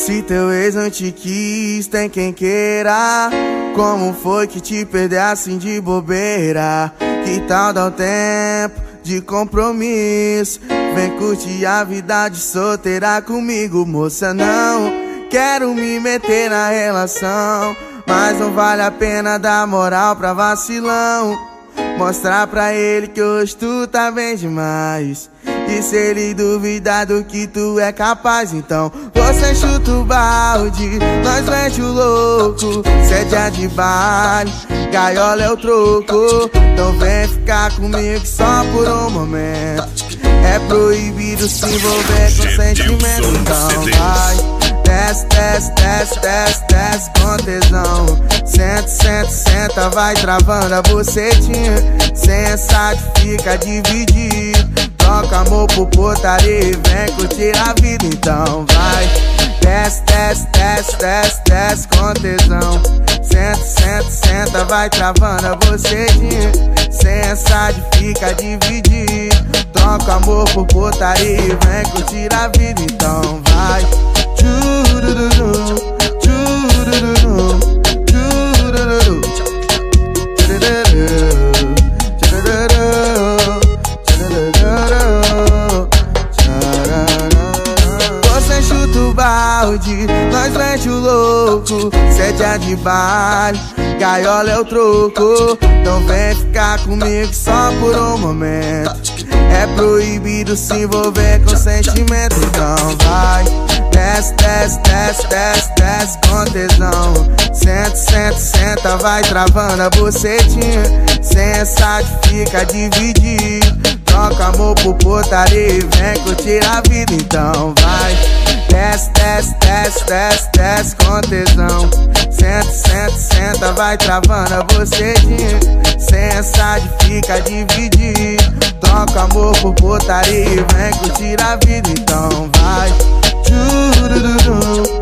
Se teu ex não te quis, tem quem queira. Como foi que te perdeu assim de bobeira? Que tal dar um tempo de compromisso? Vem curtir a vida de solteira comigo, moça. Não quero me meter na relação, mas não vale a pena dar moral pra vacilão. Mostrar pra ele que hoje tu tá bem demais. E se ele duvidar do que tu é capaz, então você chuta o balde, nós mete o louco. Sede é de baile, gaiola é o troco. Então vem ficar comigo só por um momento. É proibido se envolver com sentimento, então vai. Desce, desce, desce, desce, desce com tesão. Senta, senta, senta, vai travando a bucetinha. Sensa fica dividido. Troca amor por putaria e vem curtir a vida, então vai. Desce, desce, desce, desce, desce com tesão. Senta, senta, senta, vai travando a bucetinha. Sensa fica dividido. Troca amor por putaria e vem curtir a vida, então vai. Tchurururu. Balde, nós mete o louco, sede é de baile, gaiola é o troco. Então vem ficar comigo só por um momento. É proibido se envolver com sentimento, então vai. Desce, desce, desce, desce, desce com tesão. Senta, senta, senta, vai travando a bucetinha. Sensa fica dividido. Troca amor por putaria e vem curtir a vida, então vai. Desce, desce, desce, desce, desce com tesão. Senta, senta, senta, vai travando a bucetinha. Sensa de fica dividido. Troca amor por putaria e vem curtir a vida, então vai. Tchurururu.